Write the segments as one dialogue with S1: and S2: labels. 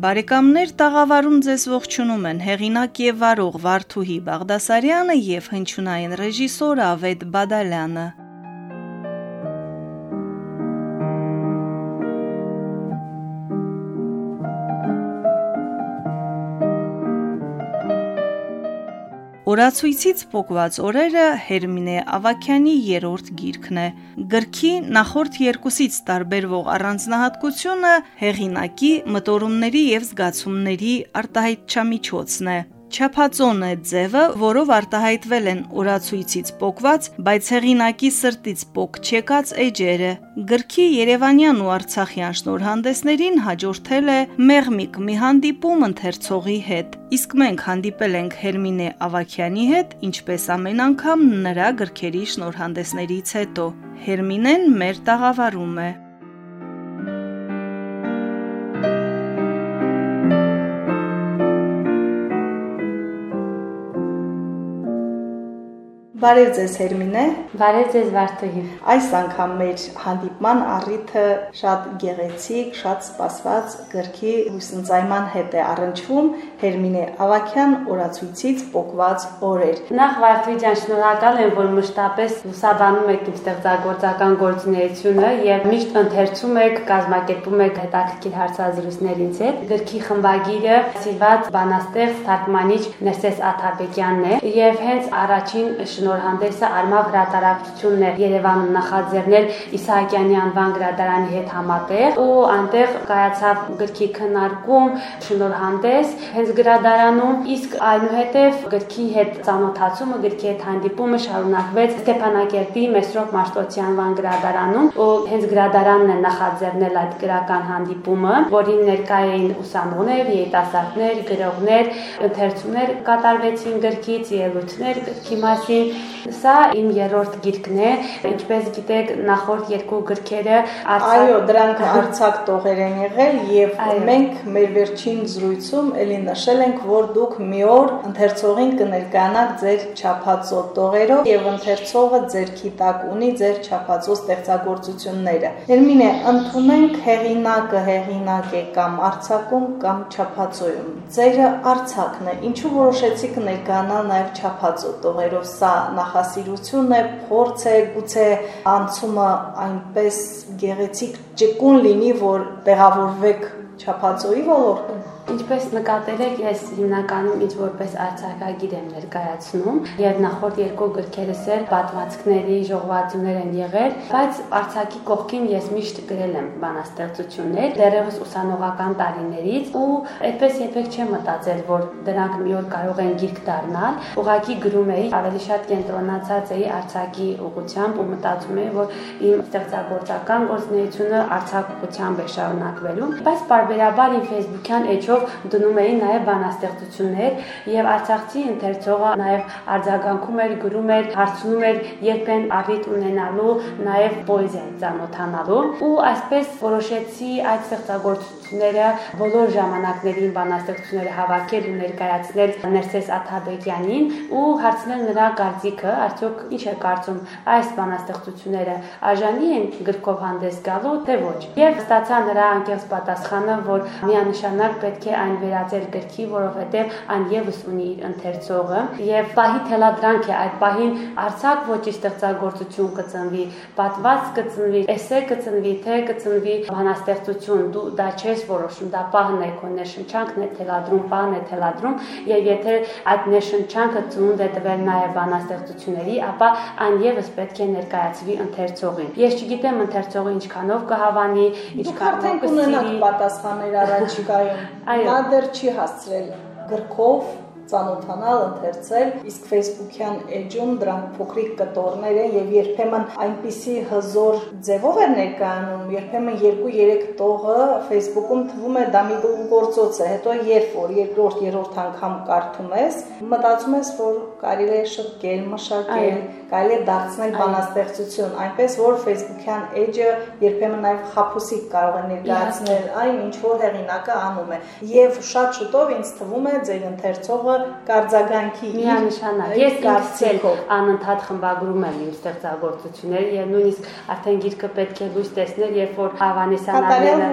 S1: Բարեկամներ տաղավարում ձեզ ողջունում են հեղինակ եւ վարող Վարդուհի Բաղդասարյանը եւ հնչյունային ռեժիսոր Ավետ Բադալյանը։ Օրացույցից փոկված օրերը Հերմինե Ավակյանի երրորդ գիրքն է։ Գրքի նախորդ երկուսից տարբերվող առանձնահատկությունը հեղինակի մտորումների եւ զգացումների արտահայտչամիջոցն է։ Չափածոն է ձևը, որով արտահայտվել են օրացույցից պոկված, բայց հեղինակի սրտից պոկ չեկած էջերը։ Գրքի Երևանյան ու Արցախյան շնորհանդեսներին հաջորդել է մեղմիկ մի հանդիպում ընթերցողի հետ։ Իսկ մենք հանդիպել ենք Հերմինե Ավակյանի հետ, ինչպես ամեն անգամ նրա գրքերի շնորհանդեսներից հետո։ Հերմինեն մեր տաղավարում է։ Բարև ձեզ Հերմինե։
S2: Բարև ձեզ Վարդուհի։
S1: Այս անգամ մեր հանդիպման առիթը շատ գեղեցիկ, շատ սպասված գրքի հույսընծայման հետ է առնչվում Հերմինե Ավակյան օրացույցից փոկված օրեր։
S2: Նախ Վարդուհի ջան, շնորհակալ եմ, որ մշտապես լուսաբանում եք իմ ստեղծագործական գործունեությունը եւ միշտ ընթերցում եք, կազմակերպում եք հետաքրքիր հարցազրույցներ ինձ հետ։ Գրքի խմբագիրը Սիված բանաստեղծ թարգմանիչ Ներսես Աթաբեկյանն է եւ հենց առաջին շնոր շնորհանդեսը Արմավ հրատարակությունն է Երևանում նախաձեռնել Իսահակյանի անվան գրադարանի հետ համատեղ ու այնտեղ կայացավ գրքի քննարկում, շնորհանդես հենց գրադարանում, իսկ այնուհետև գրքի հետ ծանոթացումը, գրքի հետ հանդիպումը շարունակվեց Ստեփանակերտի Մեսրոպ Մաշտոցի անվան գրադարանում ու հենց գրադարանն է նախաձեռնել այդ գրական հանդիպումը, որին ներկա էին ուսանողներ, երիտասարդներ, գրողներ, ընթերցումներ կատարվեցին գրքից, ելույթներ գրքի մասին Սա իմ երրորդ գիրքն է, ինչպես գիտեք, նախորդ երկու գրքերը
S1: արցակ Այո, դրանք արցակ տողեր են եղել եւ մենք մեր վերջին զրույցում ելի նշել ենք, որ դուք մի օր ընթերցողին կներկայանաք ձեր չափածո տողերով եւ ընթերցողը ձեր քիտակ ունի ձեր չափածո ստեղծագործությունները։ Երմինե, ընդունենք հեղինակը հեղինակ է կամ արցակում կամ չափածոյում։ Ձերը արցակն է։ Ինչու որոշեցիք ներկայանալ նաեւ չափածո տողերով։ Սա նախասիրություն է, փորձ է, գուցե անցումը այնպես գեղեցիկ ճկուն լինի, որ տեղավորվեք չափածոյի ոլորտում։
S2: Ինչպես նկատել եք, ես հիմնականում ինձ որպես արձակագիր եմ ներկայացնում եւ նախորդ երկու գրքերս էլ պատմվածքների ժողովածուներ են եղել, բայց արձակի կողքին ես միշտ գրել եմ բանաստեղծություններ դեռևս ուսանողական տարիներից ու այդպես երբեք չեմ մտածել, որ դրանք մի օր կարող են գիրք դառնալ։ Ուղղակի գրում էի, ավելի շատ կենտրոնացած էի արձակի ուղղությամբ ու մտածում էի, որ իմ ստեղծագործական գործունեությունը արձակ ուղղությամբ է շարունակվելու, բայց բարբերաբար իմ Facebook-յան էջով որով դնում էին նաև բանաստեղծություններ եւ Արցախցի ընթերցողը նաև արձագանքում էր, գրում էր, հարցնում էր երբ են առիթ ունենալու նաև պոեզիայի ծանոթանալու ու այսպես որոշեցի այդ ստեղծագործությունները բոլոր ժամանակներին բանաստեղծությունները հավաքել ու ներկայացնել Ներսես Աթաբեկյանին ու հարցնել նրա կարծիքը, արդյոք ինչ է կարծում այս բանաստեղծությունները արժանի են գրքով հանդես գալու թե ոչ։ Եվ ստացա նրա անկեղծ պատասխանը, որ միանշանակ պետք է այն վերածել գրքի, որովհետև այն եւս ունի իր ընթերցողը եւ պահի թելադրանք է այդ պահին արցակ ոչի ստեղծագործություն կծնվի, պատված կծնվի, էսե կծնվի, թե կծնվի բանաստեղծություն, դու դա չես որոշում, դա պահն է քո ներշնչանքն է թելադրում, պահն է թելադրում եւ եթե այդ ներշնչանքը ծնունդ է տվել նաեւ բանաստեղծությունների, ապա այն եւս պետք է ներկայացվի ընթերցողին։ Ես չգիտեմ ընթերցողը ինչքանով կհավանի,
S1: ինչքանով կսիրի։ պատասխաններ առաջիկայում։ Նա դեռ չի հասցրել գրքով ծանոթանալ, ընթերցել, իսկ Facebook-յան էջում դրանք փոքրիկ կտորներ են եւ երբեմն այնպիսի հզոր ձևով է ներկայանում, երբեմն 2-3 տողը Facebook-ում թվում է դա մի գործոց է, հետո երբ որ երկրորդ, երրորդ անգամ կարդում ես, մտածում ես, որ կարելի է շտկել, մշակել, կարելի է դարձնել բանաստեղծություն, այնպես որ Facebook-յան էջը երբեմն նաև խափուսիկ կարող է ներկայացնել այն, ինչ որ հեղինակը անում է։ Եվ շատ շուտով ինձ թվում է ձեր ընթերցողը կարձագանքի
S2: միանշանակ։ Ես կարծել անընդհատ խմբագրում եմ իմ ստեղծագործությունները եւ նույնիսկ արդեն գիրքը պետք է լույս տեսնել, երբ որ Հավանեսյանները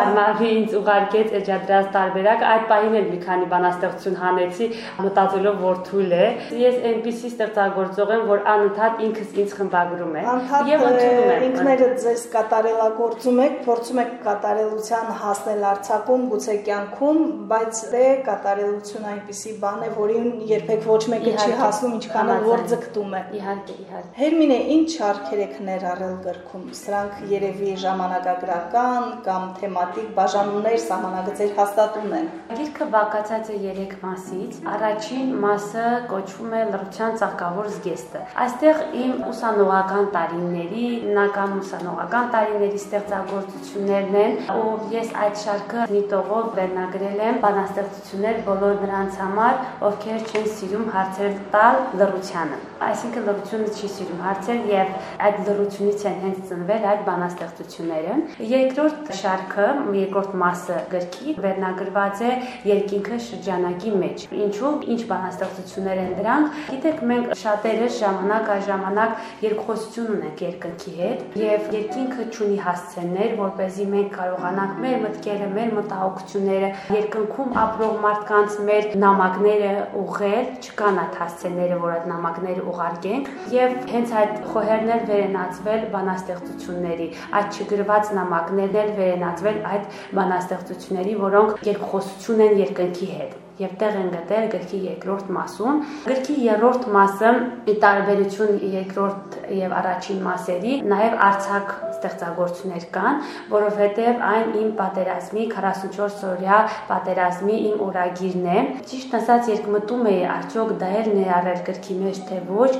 S2: արմավի ինձ ուղարկեց էջադրած տարբերակ, այդ պահին էլ մի քանի բանաստեղծություն հանեցի, մտածելով որ թույլ է։ Ես այնպիսի ստեղծագործող եմ, որ անընդհատ ինքս ինձ խմբագրում եմ
S1: եւ ընդունում եմ։ Ինքներդ ձեզ կատարելագործում եք, փորձում եք կատարելության հասնել արցակում, գուցե կյանքում, բայց դե կատարելություն այնպիսի բան է, որին երբեք ոչ մեկը չի հասնում, ինչքան որ ձգտում է։
S2: Իհարկե, իհարկե։
S1: Հերմինե, ինչ շարքեր եք ներառել գրքում։ Սրանք երևի ժամանակագրական կամ թեմատիկ բաժանումներ, սահմանագծեր հաստատում են։
S2: Գիրքը բաղկացած է 3 մասից։ Առաջին մասը կոչվում է լրության ցաղկավոր զգեստը։ Այստեղ իմ ուսանողական տարիների, հիմնական ուսանողական տարիների ստեղծագործություններն են, ու ես այդ շարքը նիտողով վերնագրել եմ բանաստեղծություններ բոլոր նրանց համար, ովքեր չեն սիրում հարցեր տալ լրությանը։ Այսինքն լրությունը չի սիրում հարցեր եւ այդ լրությունից են հենց ծնվել այդ բանաստեղծությունները։ Երկրորդ շարքը, երկրորդ մասը գրքի վերնագրված է երկինքը շրջանակի մեջ։ Ինչու՞, ինչ բանաստեղծություններ են դրանք։ Գիտեք, մենք շատերս ժամանակ առ ժամանակ երկխոսություն ունենք երկնքի հետ եւ երկինքը ճունի հասցեներ, որ เป զի մենք կարողանանք մեր մտքերը, մեր մտահոգությունները երկնքում ապրող մարդկանց մեր նամակները ուղղել, չկան այդ հասցեները, որ այդ նամակները ուղարկենք եւ հենց այդ խոհերն էլ վերենացվել բանաստեղծությունների, այդ չգրված նամակներն էլ վերենացվել այդ բանաստեղծությունների, որոնք երկխոսություն են երկնքի հետ եւ տեղ են գտել գրքի երկրորդ մասում։ Գրքի երրորդ մասը՝ ի տարբերություն երկրորդ եւ առաջին մասերի, նաեւ արցակ ստեղծագործություններ կան, որովհետև այն իմ պատերազմի 44 օրյա պատերազմի իմ օրագիրն է։ Ճիշտ ասած երկմտում էի արդյոք դա էր ներառել գրքի մեջ թե ոչ,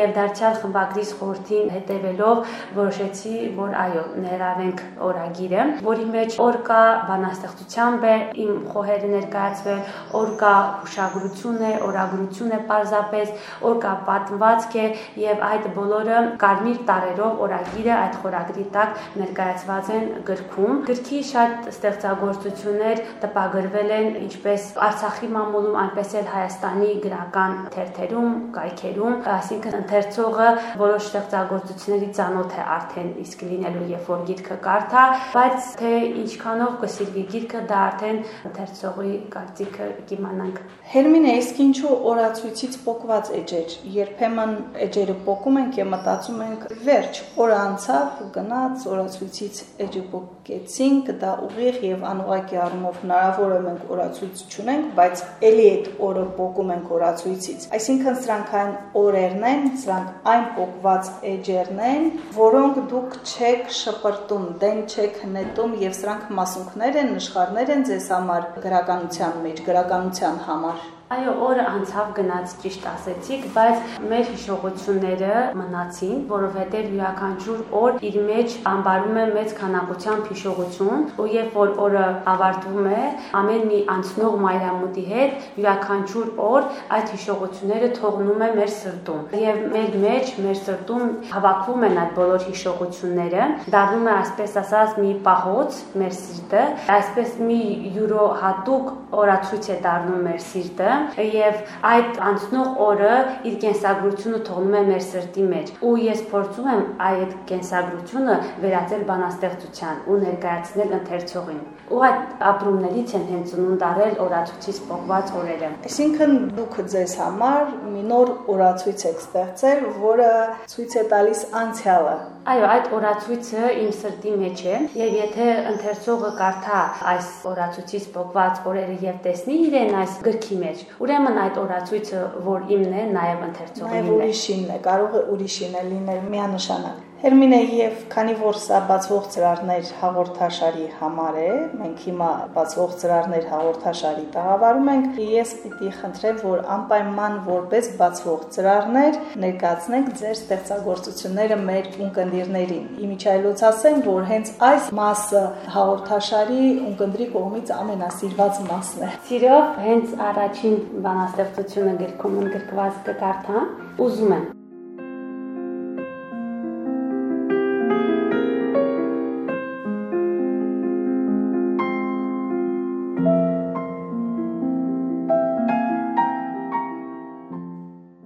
S2: եւ դարձյալ խմբագրիս խորհրդին հետևելով որոշեցի, որ այո, ներառենք օրագիրը, որի մեջ օր կա բանաստեղծությամբ իմ խոհերը ներկայացվել, օր կա հուշագրություն է, օրագրություն է պարզապես, օր կա պատմվածք է եւ այդ բոլորը կարմիր տարերով օրագիրը այդ խորագրի տակ ներկայացված են գրքում։ Գրքի շատ ստեղծագործություններ տպագրվել են ինչպես Արցախի մամուլում, այնպես էլ Հայաստանի գրական թերթերում, կայքերում, այսինքն ընթերցողը որոշ ստեղծագործությունների ծանոթ է արդեն իսկ լինելու, երբ որ գիրքը կարդա, բայց թե ինչքանով կսիրվի գիրքը, դա արդեն ընթերցողի կարծիքը կիմանանք։
S1: Հերմինե, իսկ ինչու օրացույցից փոկված էջեր։ Երբեմն էջերը փոկում ենք եւ մտածում ենք, վերջ, օրը անցավ, գնաց, օրացույցից էջը փոկեցինք, դա ուղիղ եւ անուղակի առումով հնարավոր է մենք օրացույց չունենք, բայց ելի այդ օրը փոկում ենք օրացույցից։ Այսինքն սրանք այն օրերն են, սրանք այն փոկված էջերն են, որոնք դուք չեք շպրտում, դեն չեք հնետում եւ սրանք մասունքներ են, նշխարներ են ձեզ համար գրականության մեջ, գրականության համար։
S2: Այո, օրը անցավ գնաց ճիշտ ասեցիք, բայց մեր հիշողությունները մնացին, որովհետև յուրաքանչյուր օր իր մեջ ամբարում է մեծ քանակությամբ հիշողություն, ու երբ որ օրը ավարտվում է, ամեն մի անցնող մայրամուտի հետ յուրաքանչյուր օր այդ հիշողությունները թողնում է մեր սրտում։ Եվ մեր մեջ, մեր սրտում հավաքվում են այդ բոլոր հիշողությունները, դառնում է այսպես ասած մի պահոց մեր սիրտը, այսպես մի յուրո հատուկ օրացույց է դառնում մեր սիրտը եւ այդ անցնող օրը իր կենսագրությունը թողնում է մեր սրտի մեջ ու ես փորձում եմ այդ կենսագրությունը վերածել բանաստեղծության ու ներկայացնել ընթերցողին ու այդ ապրումներից են հենց ծնունդ առել օրացույցից փոխված օրերը
S1: այսինքն դուք ձեզ համար մի նոր օրացույց եք ստեղծել որը ցույց է տալիս անցյալը
S2: այո այդ օրացույցը իմ սրտի մեջ է եւ եթե ընթերցողը կարդա այս օրացույցից փոխված օրերը եւ տեսնի իրեն այս գրքի մեջ Ուրեմն այդ օրացույցը, որ իմն է, նաև ընթերցողինն է։
S1: Նաև ուրիշինն է, կարող է ուրիշին է լինել միանշանակ։ Հերմինե եւ քանի որ սա բացվող ծրարներ հաղորդաշարի համար է, մենք հիմա բացվող ծրարներ հաղորդաշարի տաղավարում ենք, ես պիտի խնդրեմ, որ անպայման որպես բացվող ծրարներ ներկայացնենք ձեր ստեղծագործությունները մեր ունկնդիրներին։ Իմիջայլոց ասեմ, որ հենց այս մասը հաղորդաշարի ունկնդրի կողմից ամենասիրված մասն է։
S2: Սիրով հենց առաջին բանաստեղծությունը գրքում ընդգրկված կկարդամ, ուզում եմ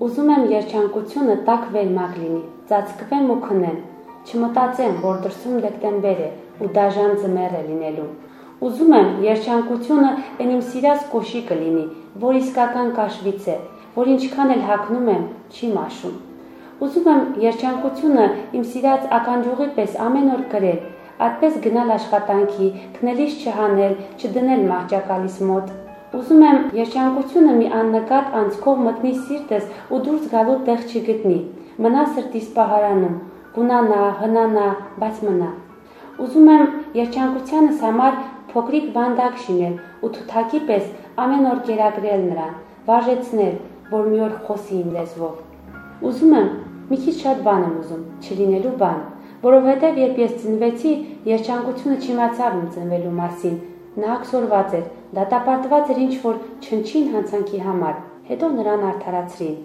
S2: Ուզում եմ երջանկությունը տակ վերմակ լինի, ծածկվեմ ու քնեմ, չմտածեմ, որ դրսում դեկտեմբեր է ու դաժան ձմեռ է լինելու։ Ուզում եմ երջանկությունը այն իմ սիրած կոշիկը լինի, որ իսկական կաշվից է, որ ինչքան էլ հակնում եմ, չի մաշում։ Ուզում եմ երջանկությունը իմ սիրած ականջուղի պես ամեն օր գրել, այդպես գնալ աշխատանքի, քնելիս չհանել, չդնել մահճակալիս մոտ, Ուզում եմ երջանկությունը մի աննկատ անցքով մտնի սիրտս ու դուրս գալու տեղ չգտնի։ Մնա սրտիս պահարանում, գունանա, հնանա, բայց մնա։ Ուզում եմ երջանկությանս համար փոքրիկ վանդակ շինել ու թութակի պես ամեն օր կերակրել նրան, վարժեցնել, որ մի օր խոսի իմ լեզվով։ Ուզում եմ մի քիչ շատ բան եմ ուզում, չլինելու բան, որովհետև երբ ես ծնվեցի, երջանկությունը չիմացավ իմ ծնվելու մասին Նա աքսորված էր, դատապարտված էր ինչ-որ չնչին հանցանքի համար։ Հետո նրան արդարացրին։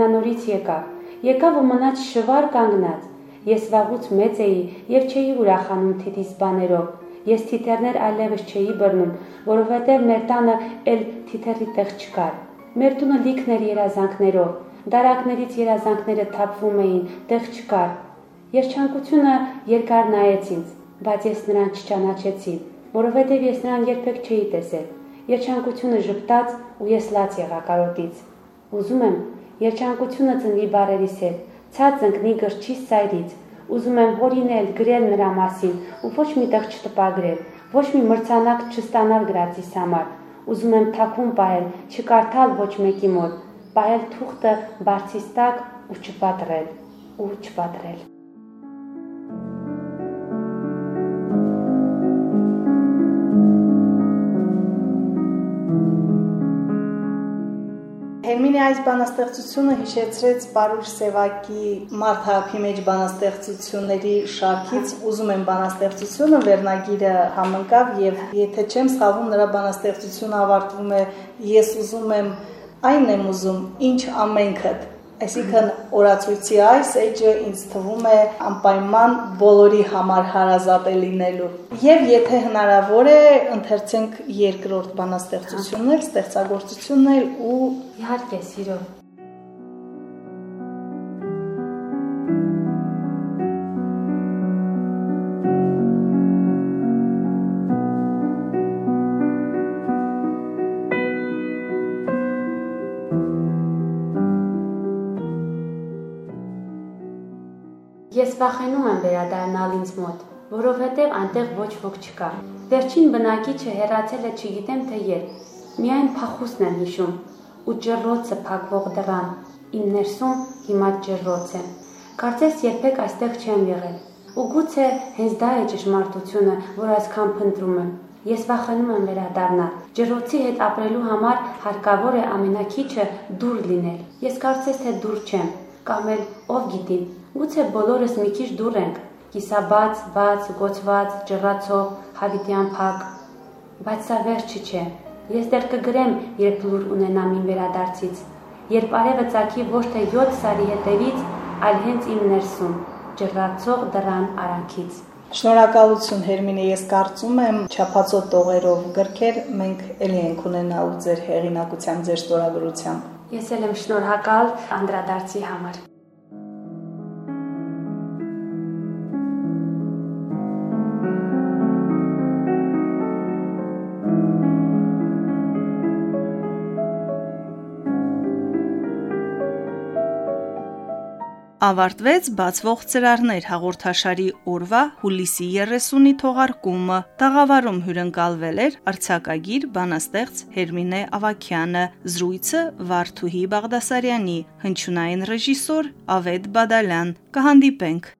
S2: Նա նորից եկավ։ Եկավ ու մնաց շվար կանգնած։ Ես վաղուց մեծ էի եւ չէի ուրախանում թիթիզ բաներով։ Ես թիթեռներ այլևս չէի բռնում, որովհետև մեր տանը էլ թիթեռի տեղ չկար։ Մեր տունը լիքն էր երազանքներով։ Դարակներից երազանքները թափվում էին, տեղ չկար։ Երջանկությունը երկար նայեց ինձ, բայց ես նրան չճանաչեցի որովհետև ես նրան երբեք չէի տեսել։ Երջանկությունը ժպտաց ու ես լաց եղա կարոտից։ Ուզում եմ երջանկությունը ծնվի բարերիս հետ, ցած ընկնի գրչիս ծայրից։ Ուզում եմ հորինել, գրել նրա մասին ու ոչ մի տեղ չտպագրել, ոչ մի մրցանակ չստանալ գրածիս համար։ Ուզում եմ թաքուն պահել, չկարդալ ոչ մեկի մոտ, պահել թուղթը բարձից տակ ու չպատրել, ու չպատրել։
S1: Հերմինի այս բանաստեղծությունը հիշեցրեց Պարուր Սևակի Մարթափի մեջ բանաստեղծությունների շարքից. Ուզում եմ բանաստեղծությունը վերնագիրը համընկավ եւ եթե չեմ սխալվում նրա բանաստեղծությունը ավարտվում է ես ուզում եմ այն եմ ուզում ինչ ամենքդ Այսինքն օրացույցի այս էջը ինձ թվում է անպայման բոլորի համար հարազատ է լինելու։ Եվ եթե հնարավոր է, ընթերցենք երկրորդ բանաստեղծությունն էլ, ստեղծագործությունն էլ ու
S2: իհարկե, սիրո Ես վախենում եմ վերադառնալ ինձ մոտ, որովհետև այնտեղ ոչ ոք չկա։ Վերջին բնակիչը հեռացել է չգիտեմ թե երբ։ Միայն փախուստն եմ հիշում ու ջրրոցը փակվող դռան։ Իմ ներսում հիմա ջրրոց է։ Կարծես երբեք այստեղ չեմ եղել։ Ու գուցե հենց դա է ճշմարտությունը, որ այսքան փնտրում եմ։ Ես վախենում եմ վերադառնալ։ Ջրոցի հետ ապրելու համար հարկավոր է ամենակիչը դուր լինել։ Ես կարծես թե դուր չեմ, կամ էլ ով գիտի, Գուցե բոլորս մի քիչ դուր ենք, կիսաբաց, բաց, գոցված, ջրացող, հավիտյան փակ, բայց սա վերջը չէ։ Ես դեռ կգրեմ, երբ լուր ունենամ իմ վերադարձից, երբ արևը ցակի ոչ թե 7 սարի հետևից, այլ հենց իմ ներսում, ջրացող դռան արանքից։
S1: Շնորհակալություն Հերմինե, ես կարծում եմ չափածո տողերով գրքեր մենք ելի ենք ունենալու ձեր հեղինակության, ձեր ստորագրությամբ։
S2: Ես էլ եմ շնորհակալ անդրադարձի համար։
S1: ավարտվեց բացվող ծրարներ հաղորդաշարի օրվա հուլիսի 30-ի թողարկումը։ Տաղավարում հյուրընկալվել էր արցակագիր բանաստեղծ Հերմինե Ավակյանը, զրույցը Վարդուհի Բաղդասարյանի, հնչյունային ռեժիսոր Ավետ Բադալյան։ Կհանդիպենք